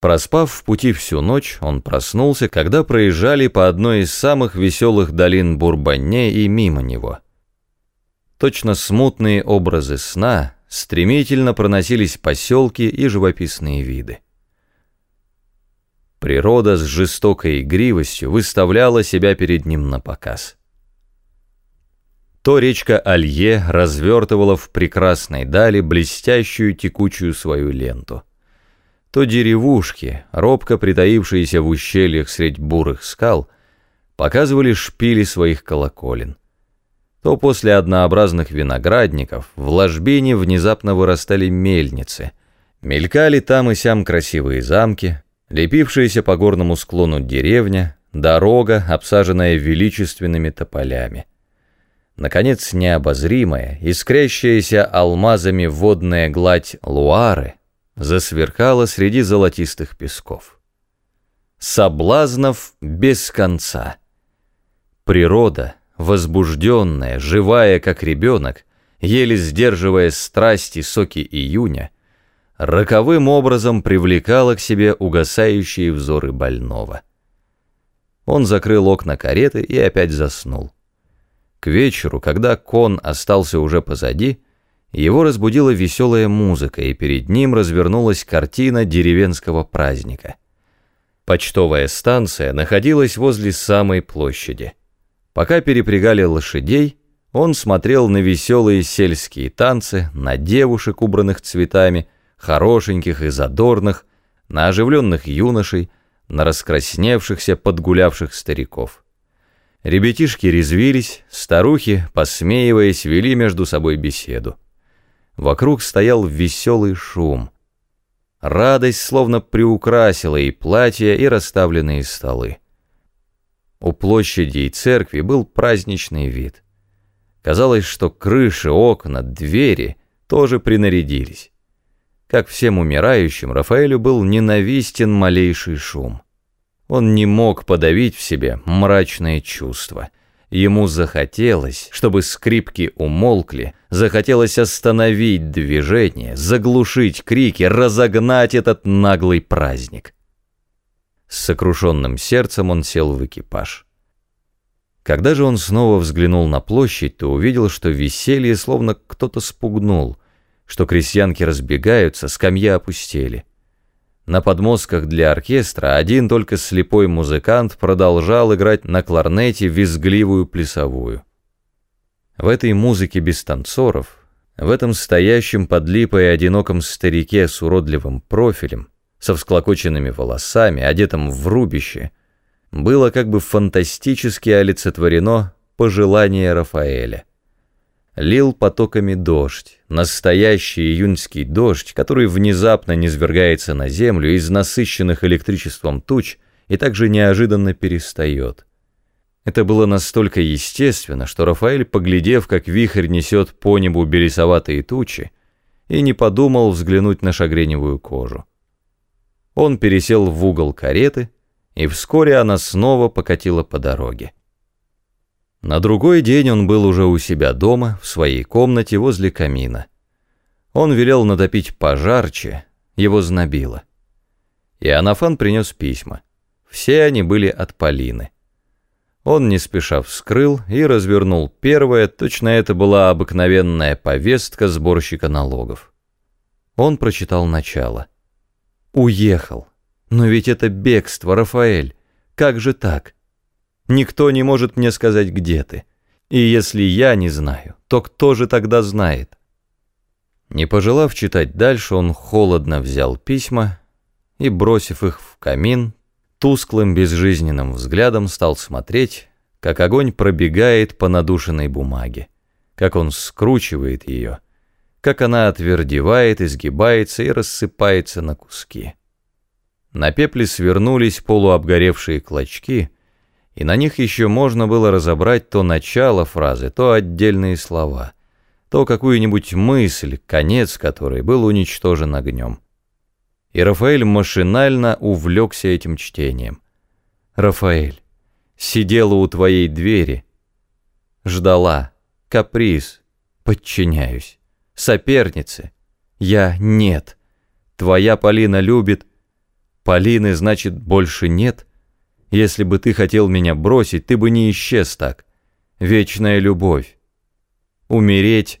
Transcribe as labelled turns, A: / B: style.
A: Проспав в пути всю ночь, он проснулся, когда проезжали по одной из самых веселых долин Бурбанне и мимо него. Точно смутные образы сна стремительно проносились поселки и живописные виды. Природа с жестокой игривостью выставляла себя перед ним на показ. То речка Алье развертывала в прекрасной дали блестящую текучую свою ленту – то деревушки, робко притаившиеся в ущельях средь бурых скал, показывали шпили своих колоколен. То после однообразных виноградников в ложбине внезапно вырастали мельницы, мелькали там и сям красивые замки, лепившиеся по горному склону деревня, дорога, обсаженная величественными тополями. Наконец, необозримая, искрящаяся алмазами водная гладь Луары — засверкала среди золотистых песков. Соблазнов без конца. Природа, возбужденная, живая, как ребенок, еле сдерживая страсти соки июня, роковым образом привлекала к себе угасающие взоры больного. Он закрыл окна кареты и опять заснул. К вечеру, когда кон остался уже позади, его разбудила веселая музыка, и перед ним развернулась картина деревенского праздника. Почтовая станция находилась возле самой площади. Пока перепрягали лошадей, он смотрел на веселые сельские танцы, на девушек, убранных цветами, хорошеньких и задорных, на оживленных юношей, на раскрасневшихся, подгулявших стариков. Ребятишки резвились, старухи, посмеиваясь, вели между собой беседу. Вокруг стоял веселый шум. Радость словно приукрасила и платья, и расставленные столы. У площади и церкви был праздничный вид. Казалось, что крыши, окна, двери тоже принарядились. Как всем умирающим, Рафаэлю был ненавистен малейший шум. Он не мог подавить в себе мрачное чувство — Ему захотелось, чтобы скрипки умолкли, захотелось остановить движение, заглушить крики, разогнать этот наглый праздник. С сокрушенным сердцем он сел в экипаж. Когда же он снова взглянул на площадь, то увидел, что веселье словно кто-то спугнул, что крестьянки разбегаются, скамьи опустели. На подмостках для оркестра один только слепой музыкант продолжал играть на кларнете визгливую плясовую. В этой музыке без танцоров, в этом стоящем под липой одиноком старике с уродливым профилем, со всклокоченными волосами, одетом в рубище, было как бы фантастически олицетворено пожелание Рафаэля. Лил потоками дождь, настоящий июньский дождь, который внезапно низвергается на землю из насыщенных электричеством туч и также неожиданно перестает. Это было настолько естественно, что Рафаэль, поглядев, как вихрь несет по небу белесоватые тучи, и не подумал взглянуть на шагреневую кожу. Он пересел в угол кареты, и вскоре она снова покатила по дороге. На другой день он был уже у себя дома, в своей комнате возле камина. Он велел натопить пожарче, его знобило. И Анафан принес письма. Все они были от Полины. Он не спеша вскрыл и развернул первое, точно это была обыкновенная повестка сборщика налогов. Он прочитал начало. «Уехал. Но ведь это бегство, Рафаэль. Как же так?» Никто не может мне сказать, где ты. И если я не знаю, то кто же тогда знает? Не пожелав читать дальше, он холодно взял письма и, бросив их в камин, тусклым безжизненным взглядом стал смотреть, как огонь пробегает по надушенной бумаге, как он скручивает ее, как она отвердевает, изгибается и рассыпается на куски. На пепле свернулись полуобгоревшие клочки — и на них еще можно было разобрать то начало фразы, то отдельные слова, то какую-нибудь мысль, конец которой был уничтожен огнем. И Рафаэль машинально увлекся этим чтением. «Рафаэль, сидела у твоей двери, ждала, каприз, подчиняюсь, соперницы, я нет, твоя Полина любит, Полины, значит, больше нет? Если бы ты хотел меня бросить, ты бы не исчез так. Вечная любовь. Умереть